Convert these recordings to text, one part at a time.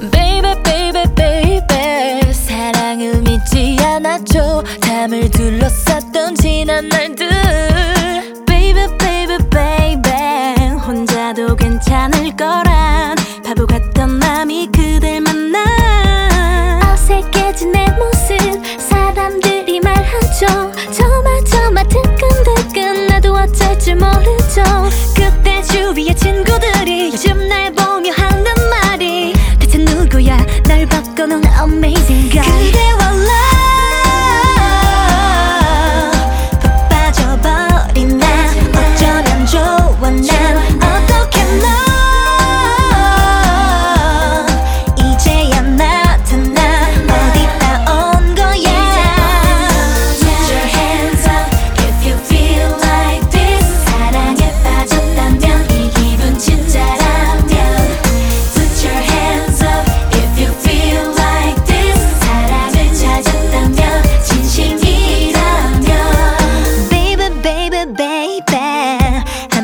Baby baby baby. 사랑은 잊지 않았죠. 잠을 둘러쌌던 지난 날들. Baby baby baby. 혼자도 괜찮을 거란 바보 같던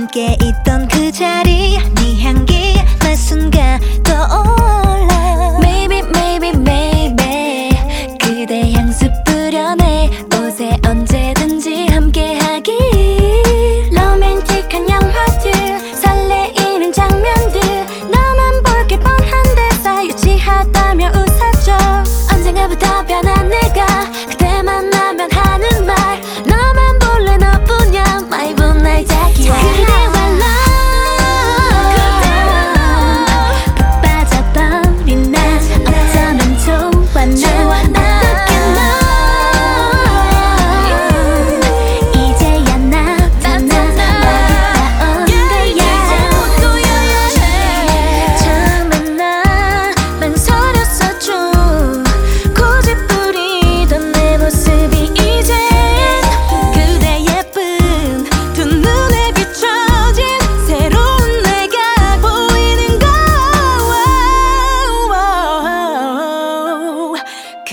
けいって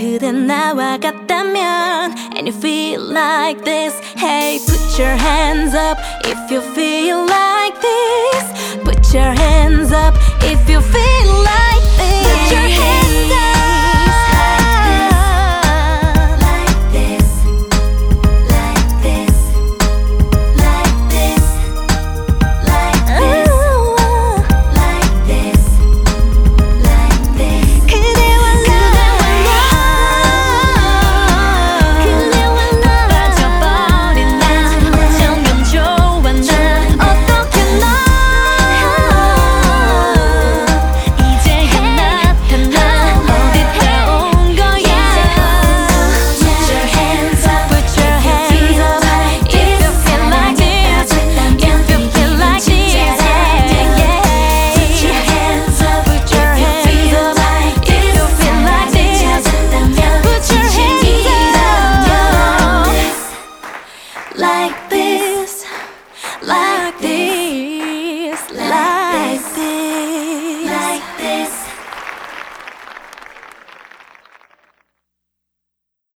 그대 나와 같다면 And you feel like this. Hey put your hands up if you feel like this. Put your hands up if you feel